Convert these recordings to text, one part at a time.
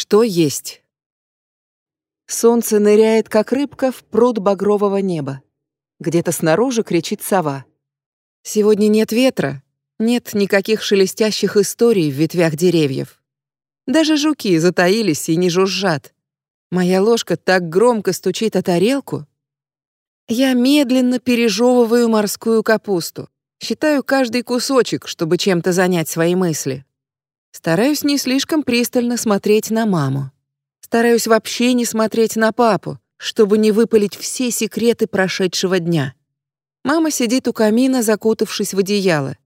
Что есть? Солнце ныряет, как рыбка, в пруд багрового неба. Где-то снаружи кричит сова. Сегодня нет ветра, нет никаких шелестящих историй в ветвях деревьев. Даже жуки затаились и не жужжат. Моя ложка так громко стучит о тарелку. Я медленно пережевываю морскую капусту. Считаю каждый кусочек, чтобы чем-то занять свои мысли. Стараюсь не слишком пристально смотреть на маму. Стараюсь вообще не смотреть на папу, чтобы не выпалить все секреты прошедшего дня. Мама сидит у камина, закутавшись в одеяло.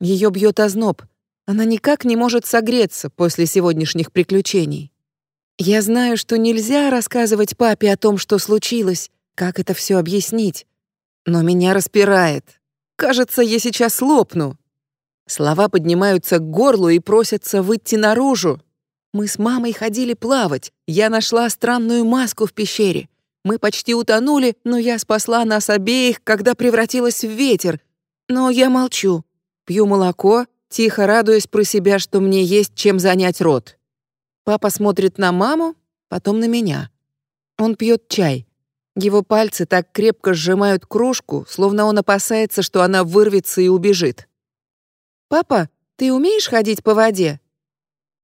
Ее бьет озноб. Она никак не может согреться после сегодняшних приключений. Я знаю, что нельзя рассказывать папе о том, что случилось, как это все объяснить. Но меня распирает. Кажется, я сейчас лопну. Слова поднимаются к горлу и просятся выйти наружу. Мы с мамой ходили плавать. Я нашла странную маску в пещере. Мы почти утонули, но я спасла нас обеих, когда превратилась в ветер. Но я молчу. Пью молоко, тихо радуясь про себя, что мне есть чем занять рот. Папа смотрит на маму, потом на меня. Он пьет чай. Его пальцы так крепко сжимают кружку, словно он опасается, что она вырвется и убежит. «Папа, ты умеешь ходить по воде?»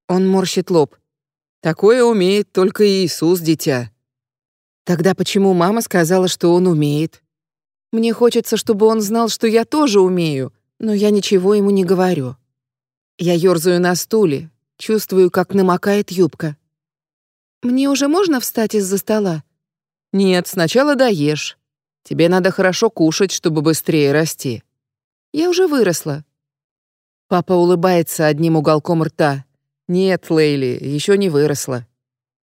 Он морщит лоб. «Такое умеет только Иисус, дитя». Тогда почему мама сказала, что он умеет? Мне хочется, чтобы он знал, что я тоже умею, но я ничего ему не говорю. Я ёрзаю на стуле, чувствую, как намокает юбка. «Мне уже можно встать из-за стола?» Нет, сначала доешь. Тебе надо хорошо кушать, чтобы быстрее расти. Я уже выросла. Папа улыбается одним уголком рта. Нет, Лейли, еще не выросла.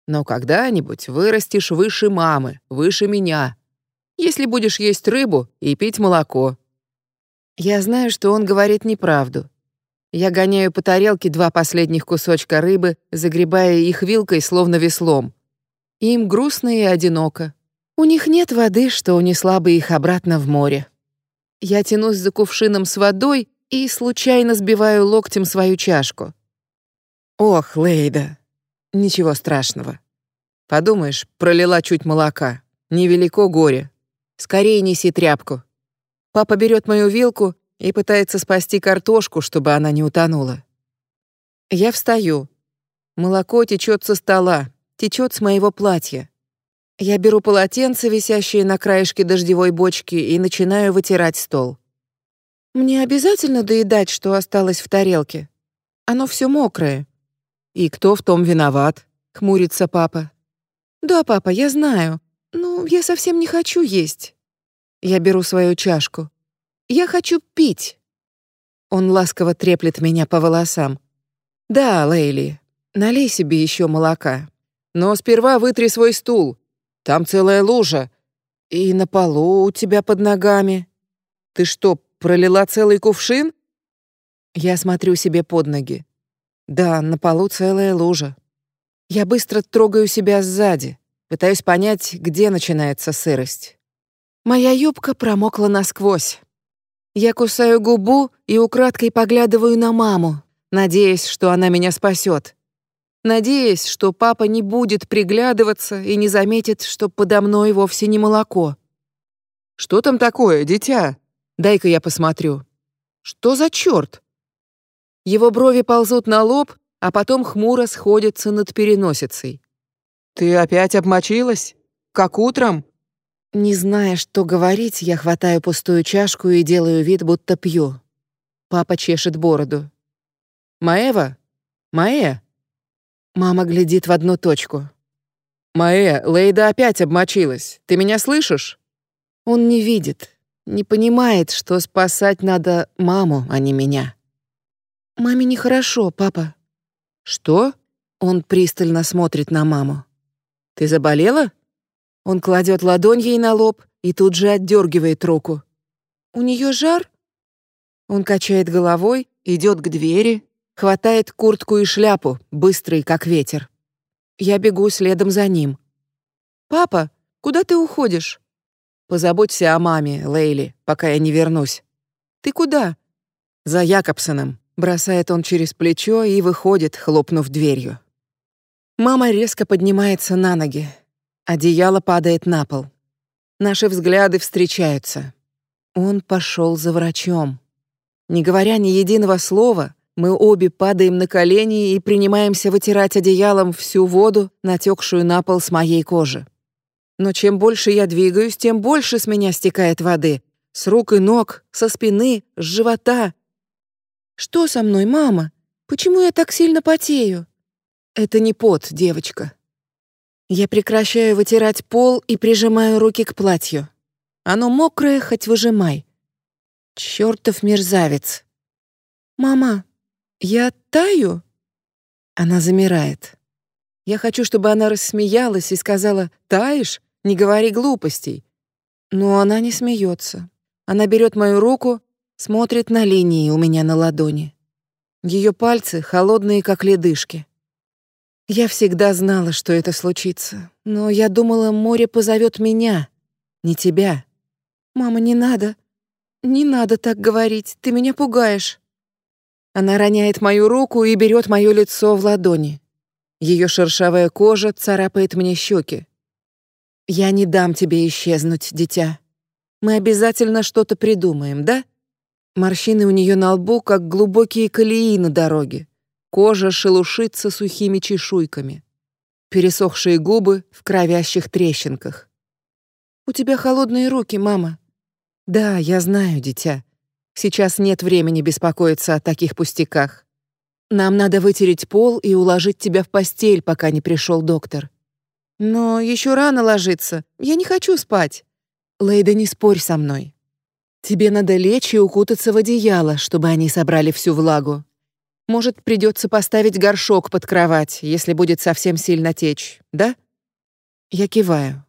Но когда-нибудь вырастешь выше мамы, выше меня. Если будешь есть рыбу и пить молоко. Я знаю, что он говорит неправду. Я гоняю по тарелке два последних кусочка рыбы, загребая их вилкой, словно веслом. Им грустно и одиноко. У них нет воды, что унесла бы их обратно в море. Я тянусь за кувшином с водой и случайно сбиваю локтем свою чашку. Ох, Лейда, ничего страшного. Подумаешь, пролила чуть молока. Невелико горе. Скорее неси тряпку. Папа берет мою вилку и пытается спасти картошку, чтобы она не утонула. Я встаю. Молоко течет со стола, течет с моего платья. Я беру полотенце, висящее на краешке дождевой бочки, и начинаю вытирать стол. Мне обязательно доедать, что осталось в тарелке. Оно все мокрое. И кто в том виноват? хмурится папа. Да, папа, я знаю. Ну, я совсем не хочу есть. Я беру свою чашку. Я хочу пить. Он ласково треплет меня по волосам. Да, Лейли, налей себе еще молока. Но сперва вытри свой стул. Там целая лужа. И на полу у тебя под ногами. Ты что, пролила целый кувшин? Я смотрю себе под ноги. Да, на полу целая лужа. Я быстро трогаю себя сзади, пытаюсь понять, где начинается сырость. Моя юбка промокла насквозь. Я кусаю губу и украдкой поглядываю на маму, надеясь, что она меня спасет надеясь, что папа не будет приглядываться и не заметит, что подо мной вовсе не молоко. «Что там такое, дитя? Дай-ка я посмотрю. Что за черт?» Его брови ползут на лоб, а потом хмуро сходятся над переносицей. «Ты опять обмочилась? Как утром?» Не зная, что говорить, я хватаю пустую чашку и делаю вид, будто пью. Папа чешет бороду. «Маева? Маэ?» Мама глядит в одну точку. «Маэ, Лейда опять обмочилась. Ты меня слышишь?» Он не видит, не понимает, что спасать надо маму, а не меня. «Маме нехорошо, папа». «Что?» Он пристально смотрит на маму. «Ты заболела?» Он кладет ладонь ей на лоб и тут же отдергивает руку. «У нее жар?» Он качает головой, идет к двери, Хватает куртку и шляпу, быстрый, как ветер. Я бегу следом за ним. «Папа, куда ты уходишь?» «Позаботься о маме, Лейли, пока я не вернусь». «Ты куда?» «За Якобсоном», — бросает он через плечо и выходит, хлопнув дверью. Мама резко поднимается на ноги. Одеяло падает на пол. Наши взгляды встречаются. Он пошел за врачом. Не говоря ни единого слова, мы обе падаем на колени и принимаемся вытирать одеялом всю воду, натекшую на пол с моей кожи. Но чем больше я двигаюсь, тем больше с меня стекает воды. С рук и ног, со спины, с живота. «Что со мной, мама? Почему я так сильно потею?» Это не пот, девочка. Я прекращаю вытирать пол и прижимаю руки к платью. Оно мокрое, хоть выжимай. Чёртов мерзавец. Мама, я таю? Она замирает. Я хочу, чтобы она рассмеялась и сказала: "Таешь? Не говори глупостей". Но она не смеется. Она берет мою руку, смотрит на линии у меня на ладони. Ее пальцы холодные, как ледышки. Я всегда знала, что это случится, но я думала, море позовет меня, не тебя. Мама, не надо. Не надо так говорить, ты меня пугаешь. Она роняет мою руку и берет моё лицо в ладони. Ее шершавая кожа царапает мне щеки. Я не дам тебе исчезнуть, дитя. Мы обязательно что-то придумаем, да? Морщины у нее на лбу, как глубокие колеи на дороге. Кожа шелушится сухими чешуйками. Пересохшие губы в кровящих трещинках. «У тебя холодные руки, мама». «Да, я знаю, дитя. Сейчас нет времени беспокоиться о таких пустяках. Нам надо вытереть пол и уложить тебя в постель, пока не пришел доктор». «Но еще рано ложиться. Я не хочу спать». «Лейда, не спорь со мной. Тебе надо лечь и укутаться в одеяло, чтобы они собрали всю влагу. Может, придется поставить горшок под кровать, если будет совсем сильно течь, да? Я киваю.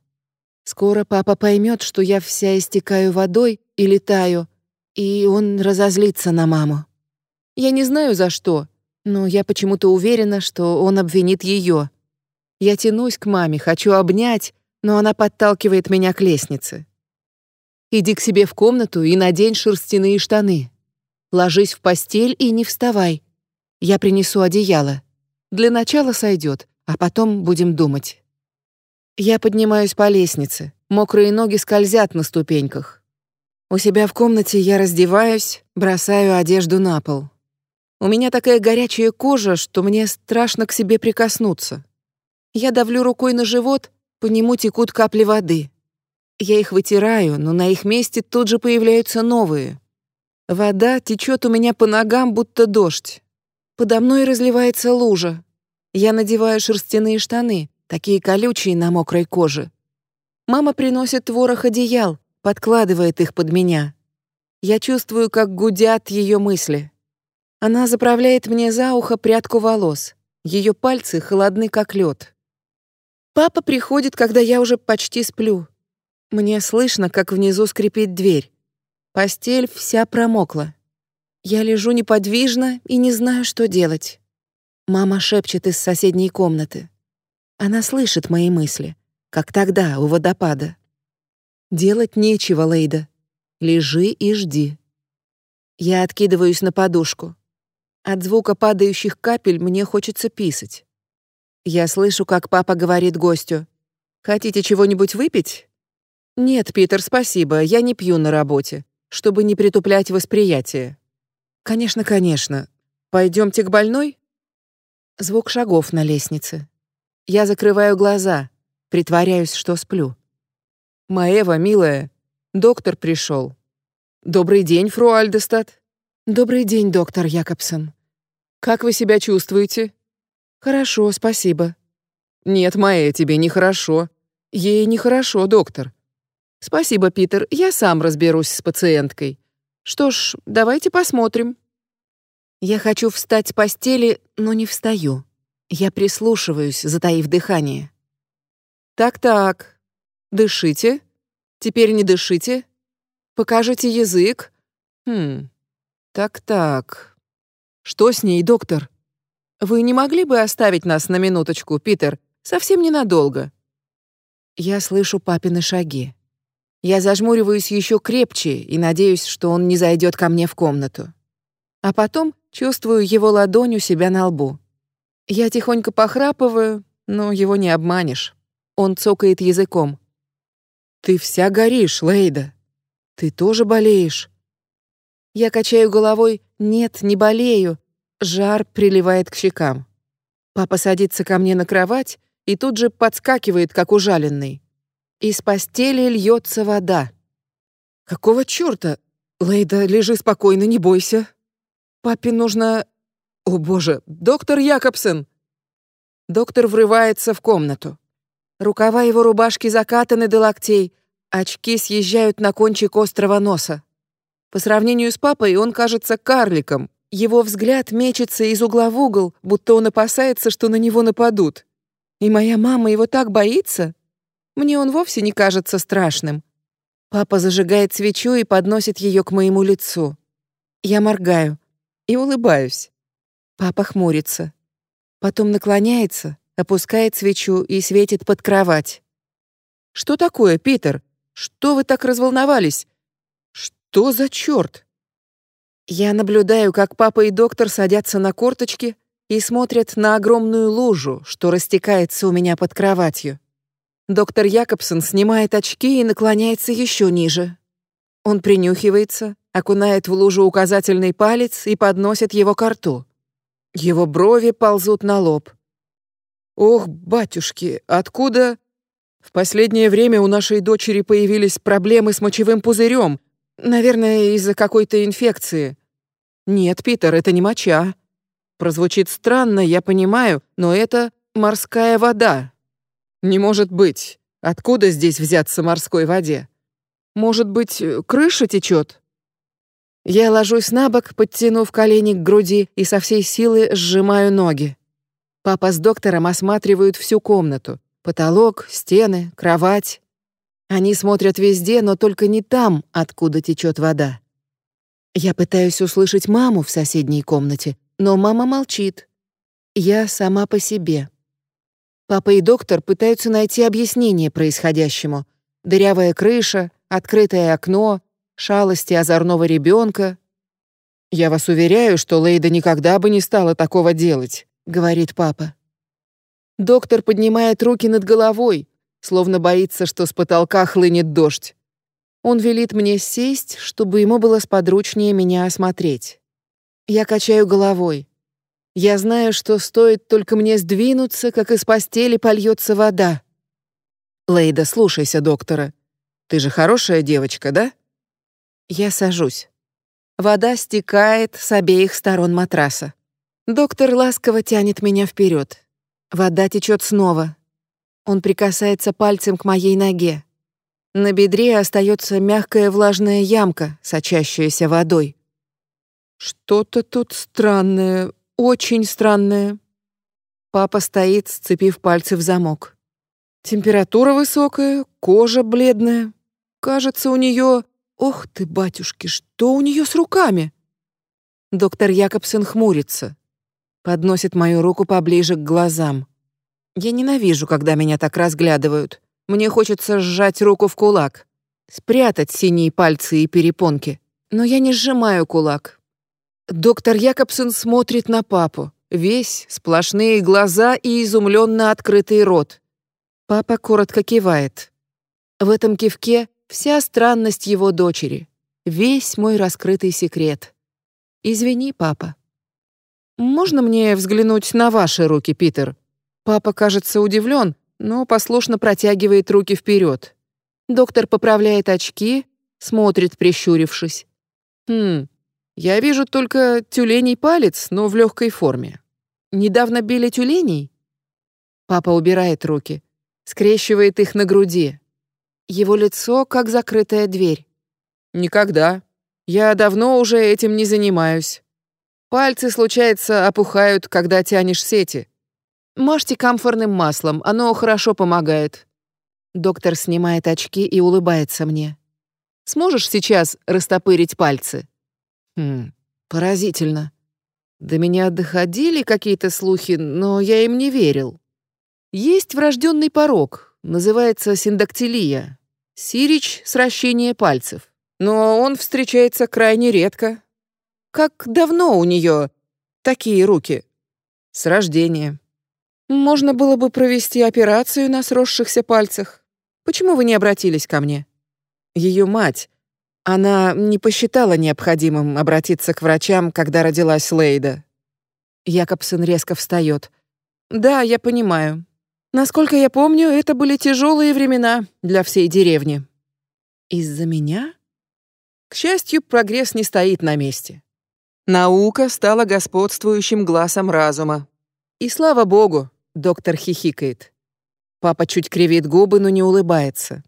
Скоро папа поймет, что я вся истекаю водой и летаю, и он разозлится на маму. Я не знаю за что, но я почему-то уверена, что он обвинит ее. Я тянусь к маме, хочу обнять, но она подталкивает меня к лестнице. Иди к себе в комнату и надень шерстяные штаны. Ложись в постель и не вставай. Я принесу одеяло. Для начала сойдет, а потом будем думать. Я поднимаюсь по лестнице. Мокрые ноги скользят на ступеньках. У себя в комнате я раздеваюсь, бросаю одежду на пол. У меня такая горячая кожа, что мне страшно к себе прикоснуться. Я давлю рукой на живот, по нему текут капли воды. Я их вытираю, но на их месте тут же появляются новые. Вода течет у меня по ногам, будто дождь. Подо мной разливается лужа. Я надеваю шерстяные штаны, такие колючие на мокрой коже. Мама приносит ворох одеял, подкладывает их под меня. Я чувствую, как гудят ее мысли. Она заправляет мне за ухо прядку волос. Ее пальцы холодны, как лед. Папа приходит, когда я уже почти сплю. Мне слышно, как внизу скрипит дверь. Постель вся промокла. Я лежу неподвижно и не знаю, что делать. Мама шепчет из соседней комнаты. Она слышит мои мысли, как тогда у водопада. Делать нечего, Лейда. Лежи и жди. Я откидываюсь на подушку. От звука падающих капель мне хочется писать. Я слышу, как папа говорит гостю. «Хотите чего-нибудь выпить?» «Нет, Питер, спасибо, я не пью на работе, чтобы не притуплять восприятие». «Конечно, конечно. Пойдемте к больной?» Звук шагов на лестнице. Я закрываю глаза, притворяюсь, что сплю. «Маева, милая, доктор пришел. Добрый день, фру Альдестад». «Добрый день, доктор Якобсон». «Как вы себя чувствуете?» «Хорошо, спасибо». «Нет, Майя, тебе нехорошо. Ей нехорошо, доктор». «Спасибо, Питер, я сам разберусь с пациенткой. Что ж, давайте посмотрим. Я хочу встать с постели, но не встаю. Я прислушиваюсь, затаив дыхание. Так-так. Дышите. Теперь не дышите. Покажите язык. Хм. Так-так. Что с ней, доктор? Вы не могли бы оставить нас на минуточку, Питер? Совсем ненадолго. Я слышу папины шаги. Я зажмуриваюсь еще крепче и надеюсь, что он не зайдет ко мне в комнату. А потом чувствую его ладонь у себя на лбу. Я тихонько похрапываю, но его не обманешь. Он цокает языком. «Ты вся горишь, Лейда. Ты тоже болеешь?» Я качаю головой. «Нет, не болею». Жар приливает к щекам. Папа садится ко мне на кровать и тут же подскакивает, как ужаленный. Из постели льется вода. «Какого чёрта? Лейда, лежи спокойно, не бойся. Папе нужно... О боже, доктор Якобсен!» Доктор врывается в комнату. Рукава его рубашки закатаны до локтей, очки съезжают на кончик острого носа. По сравнению с папой он кажется карликом. Его взгляд мечется из угла в угол, будто он опасается, что на него нападут. И моя мама его так боится. Мне он вовсе не кажется страшным. Папа зажигает свечу и подносит ее к моему лицу. Я моргаю и улыбаюсь. Папа хмурится. Потом наклоняется, опускает свечу и светит под кровать. «Что такое, Питер? Что вы так разволновались? Что за черт?» Я наблюдаю, как папа и доктор садятся на корточки и смотрят на огромную лужу, что растекается у меня под кроватью. Доктор Якобсон снимает очки и наклоняется еще ниже. Он принюхивается, окунает в лужу указательный палец и подносит его к рту. Его брови ползут на лоб. Ох, батюшки, откуда? В последнее время у нашей дочери появились проблемы с мочевым пузырем. Наверное, из-за какой-то инфекции. Нет, Питер, это не моча. Прозвучит странно, я понимаю, но это морская вода. Не может быть. Откуда здесь взяться морской воде? Может быть, крыша течет? Я ложусь на бок, подтянув колени к груди и со всей силы сжимаю ноги. Папа с доктором осматривают всю комнату. Потолок, стены, кровать. Они смотрят везде, но только не там, откуда течет вода. Я пытаюсь услышать маму в соседней комнате, но мама молчит. Я сама по себе. Папа и доктор пытаются найти объяснение происходящему. Дырявая крыша, открытое окно, шалости озорного ребенка. «Я вас уверяю, что Лейда никогда бы не стала такого делать», — говорит папа. Доктор поднимает руки над головой, словно боится, что с потолка хлынет дождь. Он велит мне сесть, чтобы ему было сподручнее меня осмотреть. Я качаю головой. Я знаю, что стоит только мне сдвинуться, как из постели польется вода. Лейда, слушайся доктора. Ты же хорошая девочка, да? Я сажусь. Вода стекает с обеих сторон матраса. Доктор ласково тянет меня вперед. Вода течет снова. Он прикасается пальцем к моей ноге. На бедре остается мягкая влажная ямка, сочащаяся водой. Что-то тут странное, очень странное. Папа стоит, сцепив пальцы в замок. Температура высокая, кожа бледная. Кажется, у нее Ох ты, батюшки, что у нее с руками? Доктор Якобсен хмурится, подносит мою руку поближе к глазам. Я ненавижу, когда меня так разглядывают. Мне хочется сжать руку в кулак, спрятать синие пальцы и перепонки, но я не сжимаю кулак. Доктор Якобсен смотрит на папу, весь сплошные глаза и изумленно открытый рот. Папа коротко кивает. В этом кивке Вся странность его дочери, весь мой раскрытый секрет. Извини, папа. Можно мне взглянуть на ваши руки, Питер? Папа кажется удивлен, но послушно протягивает руки вперед. Доктор поправляет очки, смотрит, прищурившись. Хм, я вижу только тюленей палец, но в легкой форме. Недавно били тюленей? Папа убирает руки, скрещивает их на груди. Его лицо как закрытая дверь. Никогда. Я давно уже этим не занимаюсь. Пальцы, случается, опухают, когда тянешь сети. Мажьте камфорным маслом, оно хорошо помогает. Доктор снимает очки и улыбается мне. Сможешь сейчас растопырить пальцы? Хм, поразительно. До меня доходили какие-то слухи, но я им не верил. Есть врожденный порог, Называется синдактилия. Сирич — сращение пальцев. Но он встречается крайне редко. Как давно у нее такие руки? С рождения. Можно было бы провести операцию на сросшихся пальцах. Почему вы не обратились ко мне? Ее мать. Она не посчитала необходимым обратиться к врачам, когда родилась Лейда. Якобсон резко встает. Да, я понимаю. Насколько я помню, это были тяжелые времена для всей деревни. Из-за меня? К счастью, прогресс не стоит на месте. Наука стала господствующим глазом разума. И слава богу, доктор хихикает. Папа чуть кривит губы, но не улыбается.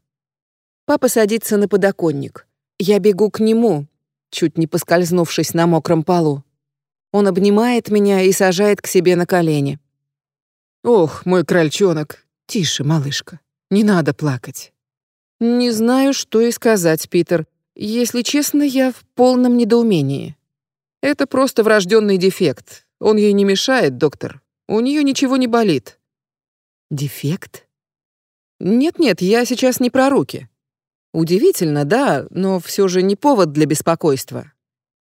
Папа садится на подоконник. Я бегу к нему, чуть не поскользнувшись на мокром полу. Он обнимает меня и сажает к себе на колени. «Ох, мой крольчонок, тише, малышка, не надо плакать». «Не знаю, что и сказать, Питер. Если честно, я в полном недоумении. Это просто врожденный дефект. Он ей не мешает, доктор. У нее ничего не болит. Дефект? Нет-нет, я сейчас не про руки. Удивительно, да, но все же не повод для беспокойства.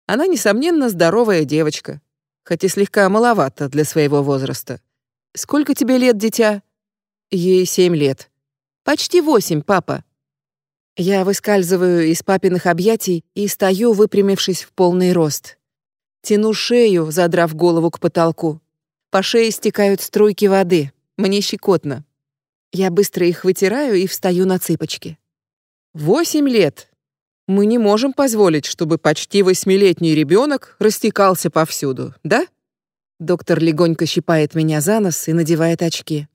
Она, несомненно, здоровая девочка, хоть и слегка маловато для своего возраста. Сколько тебе лет, дитя? Ей семь лет. Почти восемь, папа. Я выскальзываю из папиных объятий и стою, выпрямившись в полный рост. Тяну шею, задрав голову к потолку. По шее стекают струйки воды. Мне щекотно. Я быстро их вытираю и встаю на цыпочки. Восемь лет. Мы не можем позволить, чтобы почти восьмилетний ребенок растекался повсюду, да? Доктор легонько щипает меня за нос и надевает очки.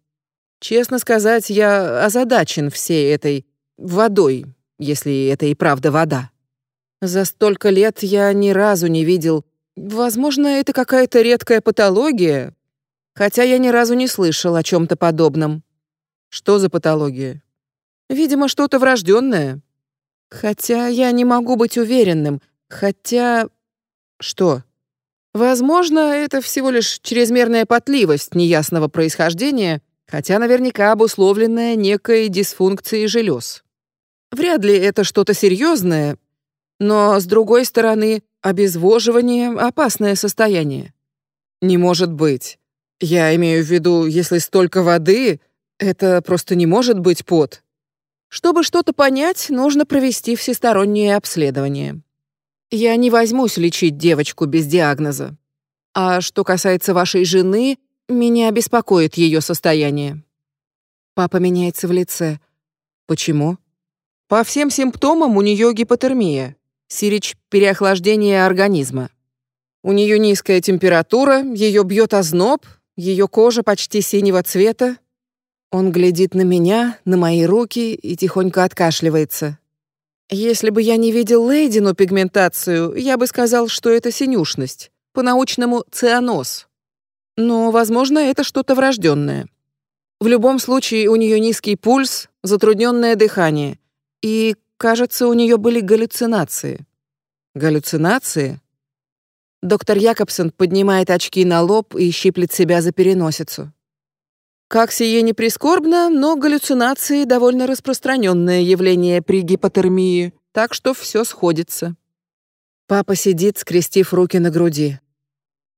Честно сказать, я озадачен всей этой водой, если это и правда вода. За столько лет я ни разу не видел... Возможно, это какая-то редкая патология, хотя я ни разу не слышал о чем то подобном. Что за патология? Видимо, что-то врожденное. Хотя я не могу быть уверенным. Хотя... Что? Возможно, это всего лишь чрезмерная потливость неясного происхождения, хотя наверняка обусловленная некой дисфункцией желез. Вряд ли это что-то серьезное, но, с другой стороны, обезвоживание — опасное состояние. Не может быть. Я имею в виду, если столько воды, это просто не может быть пот. Чтобы что-то понять, нужно провести всестороннее обследование. Я не возьмусь лечить девочку без диагноза. А что касается вашей жены, меня беспокоит ее состояние. Папа меняется в лице. Почему? По всем симптомам у нее гипотермия, сирич переохлаждение организма. У нее низкая температура, ее бьет озноб, ее кожа почти синего цвета. Он глядит на меня, на мои руки и тихонько откашливается. Если бы я не видел Лейдину пигментацию, я бы сказал, что это синюшность, по-научному цианоз. Но, возможно, это что-то врожденное. В любом случае у нее низкий пульс, затрудненное дыхание, и, кажется, у нее были галлюцинации. Галлюцинации? Доктор Якобсон поднимает очки на лоб и щиплет себя за переносицу. Как сие не прискорбно, но галлюцинации довольно распространенное явление при гипотермии, так что все сходится. Папа сидит, скрестив руки на груди.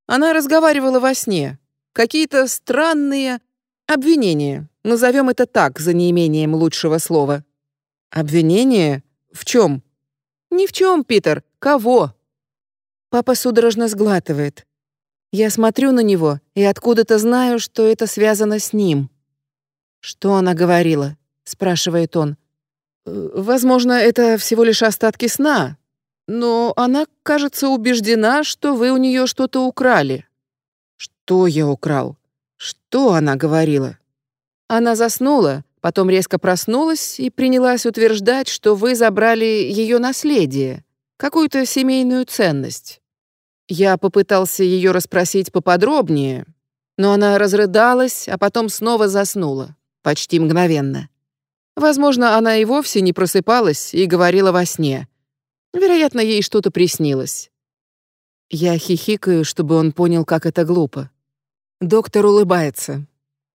Она разговаривала во сне. Какие-то странные обвинения. Назовем это так, за неимением лучшего слова. Обвинение? В чем? Ни в чем, Питер. Кого? Папа судорожно сглатывает. Я смотрю на него и откуда-то знаю, что это связано с ним. Что она говорила? спрашивает он. «Э, возможно, это всего лишь остатки сна, но она, кажется, убеждена, что вы у нее что-то украли. Что я украл? Что она говорила? Она заснула, Потом резко проснулась и принялась утверждать, что вы забрали ее наследие, какую-то семейную ценность. Я попытался ее расспросить поподробнее, но она разрыдалась, а потом снова заснула, почти мгновенно. Возможно, она и вовсе не просыпалась и говорила во сне. Вероятно, ей что-то приснилось. Я хихикаю, чтобы он понял, как это глупо. Доктор улыбается.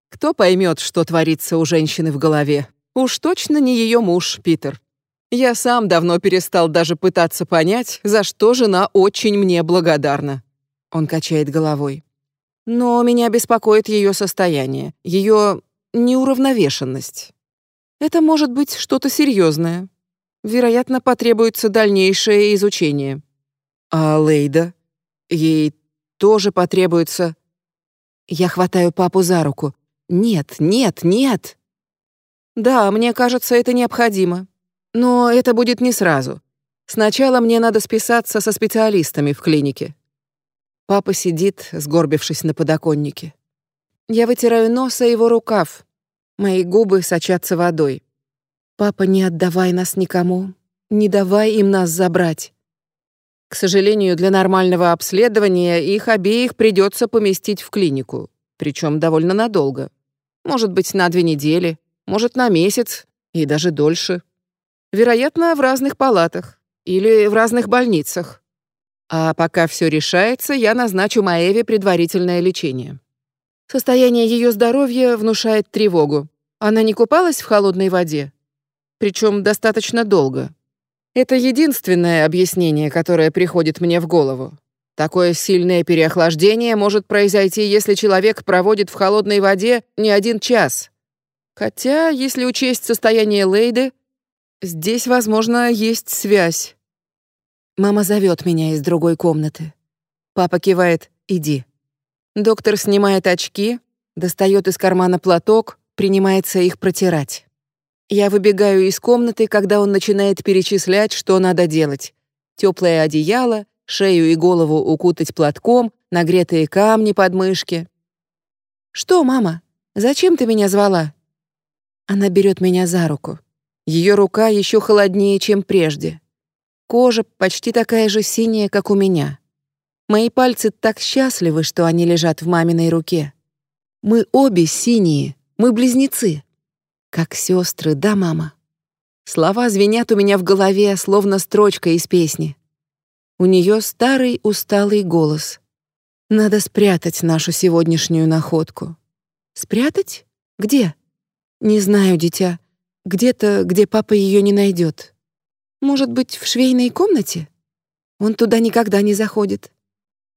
Кто поймет, что творится у женщины в голове? Уж точно не ее муж, Питер. Я сам давно перестал даже пытаться понять, за что жена очень мне благодарна. Он качает головой. Но меня беспокоит ее состояние, ее неуравновешенность. Это может быть что-то серьезное. Вероятно, потребуется дальнейшее изучение. А Лейда? Ей тоже потребуется... Я хватаю папу за руку. Нет, нет, нет. Да, мне кажется, это необходимо. Но это будет не сразу. Сначала мне надо списаться со специалистами в клинике. Папа сидит, сгорбившись на подоконнике. Я вытираю нос о его рукав. Мои губы сочатся водой. «Папа, не отдавай нас никому. Не давай им нас забрать». К сожалению, для нормального обследования их обеих придется поместить в клинику, причем довольно надолго. Может быть, на две недели, может, на месяц и даже дольше. Вероятно, в разных палатах или в разных больницах. А пока все решается, я назначу Маэве предварительное лечение. Состояние ее здоровья внушает тревогу. Она не купалась в холодной воде, причем достаточно долго. Это единственное объяснение, которое приходит мне в голову. Такое сильное переохлаждение может произойти, если человек проводит в холодной воде не один час. Хотя, если учесть состояние Лейды, здесь, возможно, есть связь. Мама зовет меня из другой комнаты. Папа кивает «иди». Доктор снимает очки, достает из кармана платок, принимается их протирать. Я выбегаю из комнаты, когда он начинает перечислять, что надо делать. Теплое одеяло, шею и голову укутать платком, нагретые камни под мышки. «Что, мама? Зачем ты меня звала?» Она берет меня за руку. Ее рука еще холоднее, чем прежде. Кожа почти такая же синяя, как у меня. Мои пальцы так счастливы, что они лежат в маминой руке. Мы обе синие, мы близнецы. Как сестры, да, мама? Слова звенят у меня в голове, словно строчка из песни. У нее старый усталый голос. Надо спрятать нашу сегодняшнюю находку. Спрятать? Где? Не знаю, дитя. Где-то, где папа ее не найдет. Может быть, в швейной комнате? Он туда никогда не заходит.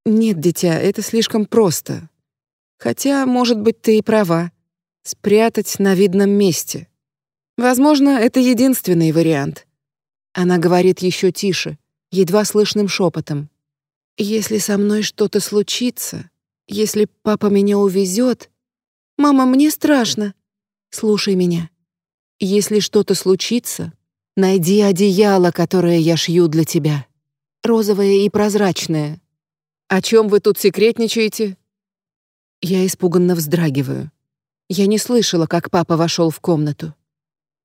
Нет, дитя, это слишком просто. Хотя, может быть, ты и права. Спрятать на видном месте. Возможно, это единственный вариант. Она говорит еще тише, едва слышным шепотом. Если со мной что-то случится, если папа меня увезет, мама, мне страшно. Слушай меня. Если что-то случится, Найди одеяло, которое я шью для тебя. Розовое и прозрачное. О чем вы тут секретничаете? Я испуганно вздрагиваю. Я не слышала, как папа вошел в комнату.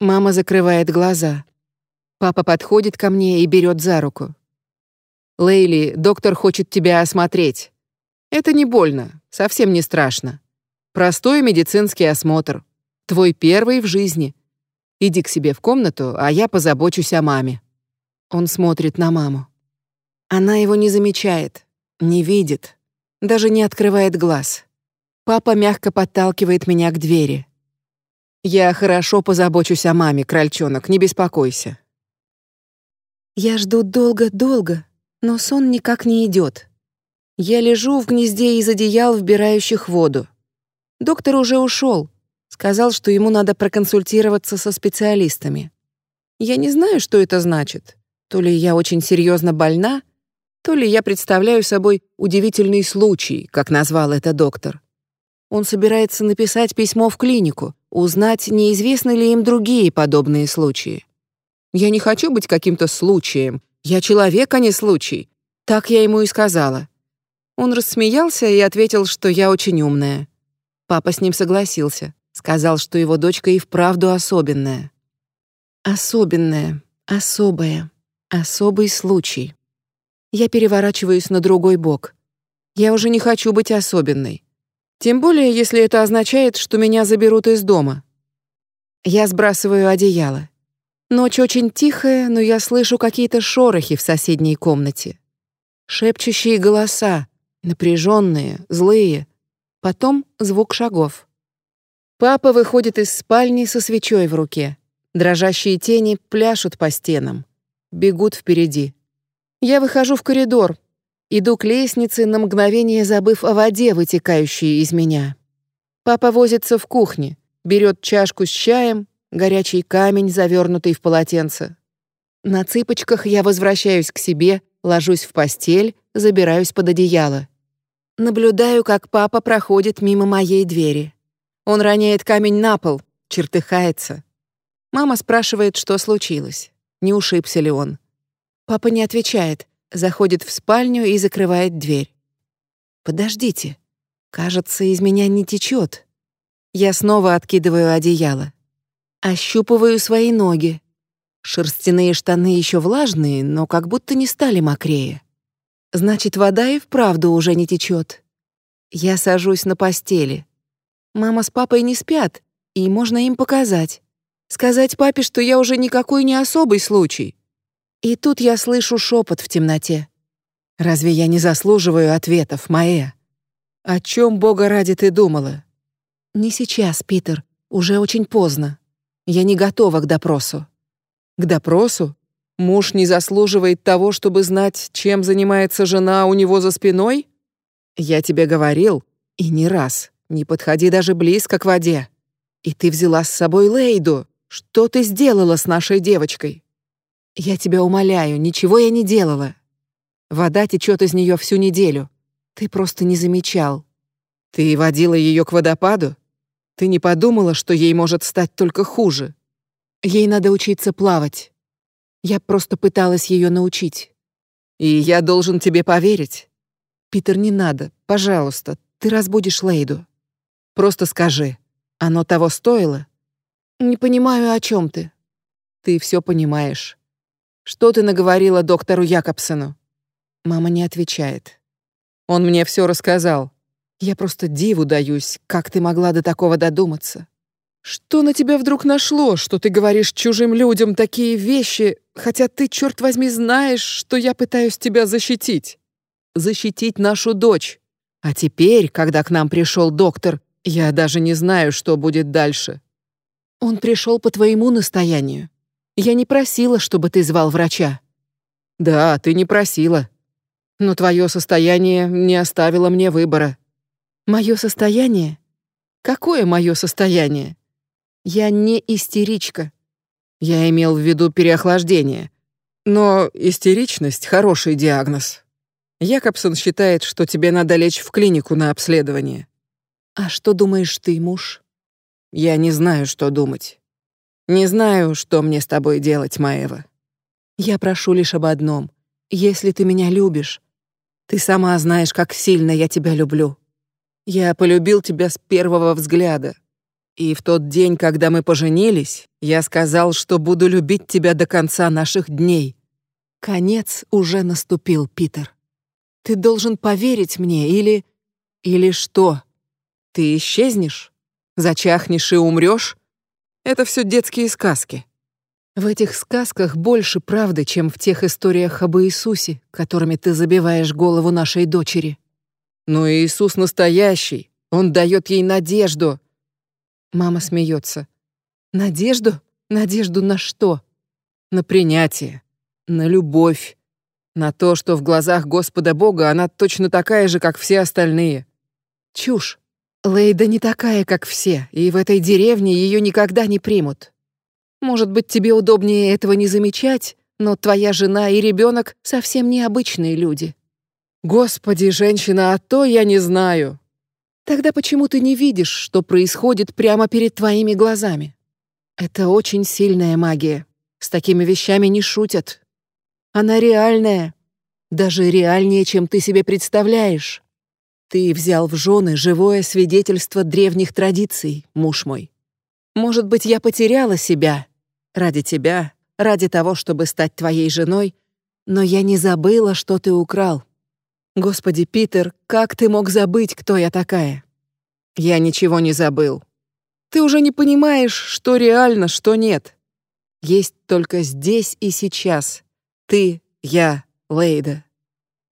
Мама закрывает глаза. Папа подходит ко мне и берет за руку. «Лейли, доктор хочет тебя осмотреть. Это не больно, совсем не страшно. Простой медицинский осмотр. Твой первый в жизни. Иди к себе в комнату, а я позабочусь о маме». Он смотрит на маму. Она его не замечает, не видит, даже не открывает глаз. Папа мягко подталкивает меня к двери. «Я хорошо позабочусь о маме, крольчонок, не беспокойся». Я жду долго-долго, но сон никак не идет. Я лежу в гнезде из одеял, вбирающих воду. Доктор уже ушел, Сказал, что ему надо проконсультироваться со специалистами. Я не знаю, что это значит. То ли я очень серьезно больна, то ли я представляю собой удивительный случай, как назвал это доктор. Он собирается написать письмо в клинику, узнать, неизвестны ли им другие подобные случаи. Я не хочу быть каким-то случаем. Я человек, а не случай. Так я ему и сказала. Он рассмеялся и ответил, что я очень умная. Папа с ним согласился. Сказал, что его дочка и вправду особенная. Особенная, особая, особый случай. Я переворачиваюсь на другой бок. Я уже не хочу быть особенной. Тем более, если это означает, что меня заберут из дома. Я сбрасываю одеяло. Ночь очень тихая, но я слышу какие-то шорохи в соседней комнате. Шепчущие голоса, напряженные, злые. Потом звук шагов. Папа выходит из спальни со свечой в руке. Дрожащие тени пляшут по стенам. Бегут впереди. Я выхожу в коридор. Иду к лестнице, на мгновение забыв о воде, вытекающей из меня. Папа возится в кухне, берет чашку с чаем, горячий камень, завернутый в полотенце. На цыпочках я возвращаюсь к себе, ложусь в постель, забираюсь под одеяло. Наблюдаю, как папа проходит мимо моей двери. Он роняет камень на пол, чертыхается. Мама спрашивает, что случилось, не ушибся ли он. Папа не отвечает, заходит в спальню и закрывает дверь. «Подождите, кажется, из меня не течет. Я снова откидываю одеяло. Ощупываю свои ноги. Шерстяные штаны еще влажные, но как будто не стали мокрее. Значит, вода и вправду уже не течет. Я сажусь на постели. Мама с папой не спят, и можно им показать. Сказать папе, что я уже никакой не особый случай. И тут я слышу шепот в темноте. Разве я не заслуживаю ответов, Маэ? О чем Бога ради ты думала? Не сейчас, Питер, уже очень поздно. Я не готова к допросу. К допросу? Муж не заслуживает того, чтобы знать, чем занимается жена у него за спиной? Я тебе говорил, и не раз, не подходи даже близко к воде. И ты взяла с собой Лейду. Что ты сделала с нашей девочкой? Я тебя умоляю, ничего я не делала. Вода течет из нее всю неделю. Ты просто не замечал. Ты водила ее к водопаду? Ты не подумала, что ей может стать только хуже? Ей надо учиться плавать. Я просто пыталась ее научить. И я должен тебе поверить. Питер, не надо, пожалуйста, ты разбудишь Лейду. Просто скажи, оно того стоило? Не понимаю, о чем ты. Ты все понимаешь. Что ты наговорила доктору Якобсону? Мама не отвечает. Он мне все рассказал. Я просто диву даюсь, как ты могла до такого додуматься. Что на тебя вдруг нашло, что ты говоришь чужим людям такие вещи, хотя ты, черт возьми, знаешь, что я пытаюсь тебя защитить? Защитить нашу дочь. А теперь, когда к нам пришел доктор, я даже не знаю, что будет дальше. Он пришел по твоему настоянию. Я не просила, чтобы ты звал врача. Да, ты не просила. Но твое состояние не оставило мне выбора. Мое состояние? Какое мое состояние? Я не истеричка. Я имел в виду переохлаждение. Но истеричность — хороший диагноз. Якобсон считает, что тебе надо лечь в клинику на обследование. А что думаешь ты, муж? Я не знаю, что думать. Не знаю, что мне с тобой делать, Маева. Я прошу лишь об одном. Если ты меня любишь, ты сама знаешь, как сильно я тебя люблю. Я полюбил тебя с первого взгляда. И в тот день, когда мы поженились, я сказал, что буду любить тебя до конца наших дней. Конец уже наступил, Питер. Ты должен поверить мне или... Или что? Ты исчезнешь? Зачахнешь и умрешь? Это все детские сказки. В этих сказках больше правды, чем в тех историях об Иисусе, которыми ты забиваешь голову нашей дочери. Но Иисус настоящий. Он дает ей надежду. Мама смеется. Надежду? Надежду на что? На принятие, на любовь, на то, что в глазах Господа Бога она точно такая же, как все остальные. Чушь. Лейда не такая, как все, и в этой деревне ее никогда не примут. Может быть, тебе удобнее этого не замечать, но твоя жена и ребенок совсем необычные люди. Господи, женщина, а то я не знаю. Тогда почему ты не видишь, что происходит прямо перед твоими глазами? Это очень сильная магия. С такими вещами не шутят. Она реальная. Даже реальнее, чем ты себе представляешь. Ты взял в жены живое свидетельство древних традиций, муж мой. Может быть, я потеряла себя ради тебя, ради того, чтобы стать твоей женой, но я не забыла, что ты украл. Господи, Питер, как ты мог забыть, кто я такая? Я ничего не забыл. Ты уже не понимаешь, что реально, что нет. Есть только здесь и сейчас. Ты, я, Лейда.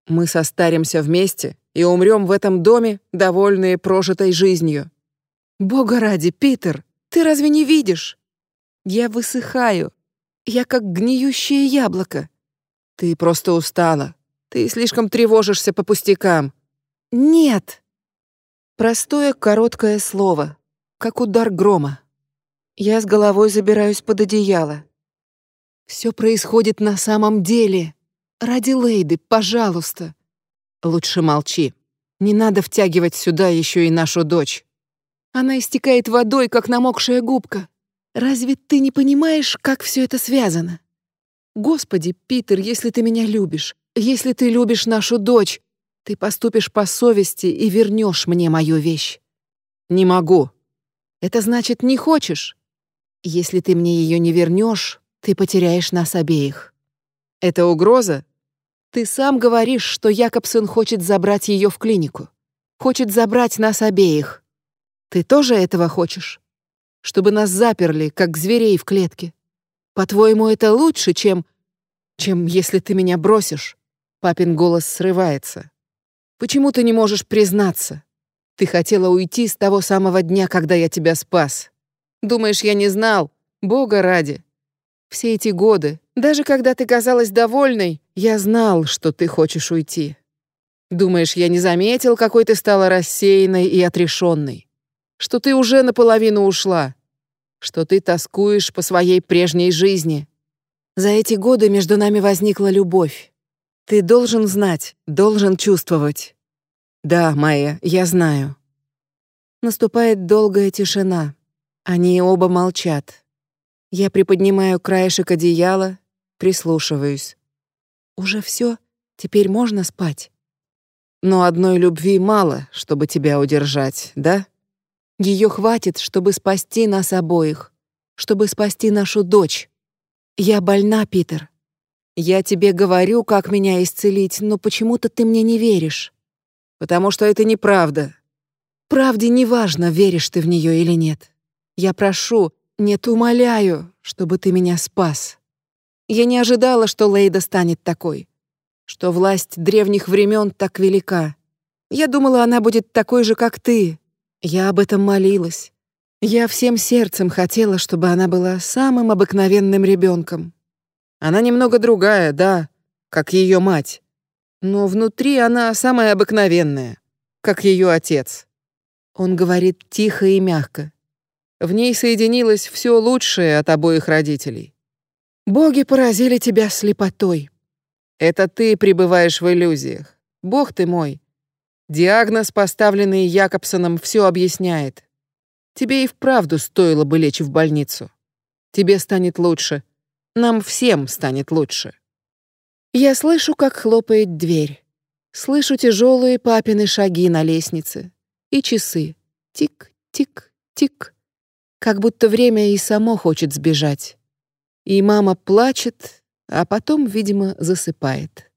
Мы состаримся вместе и умрем в этом доме, довольные прожитой жизнью. Бога ради, Питер, ты разве не видишь? Я высыхаю. Я как гниющее яблоко. Ты просто устала. Ты слишком тревожишься по пустякам. Нет. Простое короткое слово, как удар грома. Я с головой забираюсь под одеяло. Все происходит на самом деле. Ради Лейды, пожалуйста. Лучше молчи. Не надо втягивать сюда еще и нашу дочь. Она истекает водой, как намокшая губка. Разве ты не понимаешь, как все это связано? Господи, Питер, если ты меня любишь, если ты любишь нашу дочь, ты поступишь по совести и вернешь мне мою вещь. Не могу. Это значит, не хочешь. Если ты мне ее не вернешь, ты потеряешь нас обеих. Это угроза? Ты сам говоришь, что Якобсон хочет забрать ее в клинику. Хочет забрать нас обеих. Ты тоже этого хочешь? Чтобы нас заперли, как зверей в клетке. По-твоему, это лучше, чем... чем если ты меня бросишь?» Папин голос срывается. «Почему ты не можешь признаться? Ты хотела уйти с того самого дня, когда я тебя спас. Думаешь, я не знал? Бога ради. Все эти годы, даже когда ты казалась довольной, я знал, что ты хочешь уйти. Думаешь, я не заметил, какой ты стала рассеянной и отрешенной? Что ты уже наполовину ушла? Что ты тоскуешь по своей прежней жизни? За эти годы между нами возникла любовь. Ты должен знать, должен чувствовать. Да, Майя, я знаю. Наступает долгая тишина. Они оба молчат. Я приподнимаю краешек одеяла, прислушиваюсь. Уже все, теперь можно спать. Но одной любви мало, чтобы тебя удержать, да? Ее хватит, чтобы спасти нас обоих, чтобы спасти нашу дочь. Я больна, Питер. Я тебе говорю, как меня исцелить, но почему-то ты мне не веришь. Потому что это неправда. Правде не важно, веришь ты в нее или нет. Я прошу, нет, умоляю, чтобы ты меня спас. Я не ожидала, что Лейда станет такой, что власть древних времен так велика. Я думала, она будет такой же, как ты. Я об этом молилась. Я всем сердцем хотела, чтобы она была самым обыкновенным ребенком. Она немного другая, да, как ее мать. Но внутри она самая обыкновенная, как ее отец. Он говорит тихо и мягко. В ней соединилось все лучшее от обоих родителей. Боги поразили тебя слепотой. Это ты пребываешь в иллюзиях. Бог ты мой. Диагноз, поставленный Якобсоном, все объясняет. Тебе и вправду стоило бы лечь в больницу. Тебе станет лучше. Нам всем станет лучше. Я слышу, как хлопает дверь. Слышу тяжелые папины шаги на лестнице. И часы. Тик-тик-тик. Как будто время и само хочет сбежать. И мама плачет, а потом, видимо, засыпает.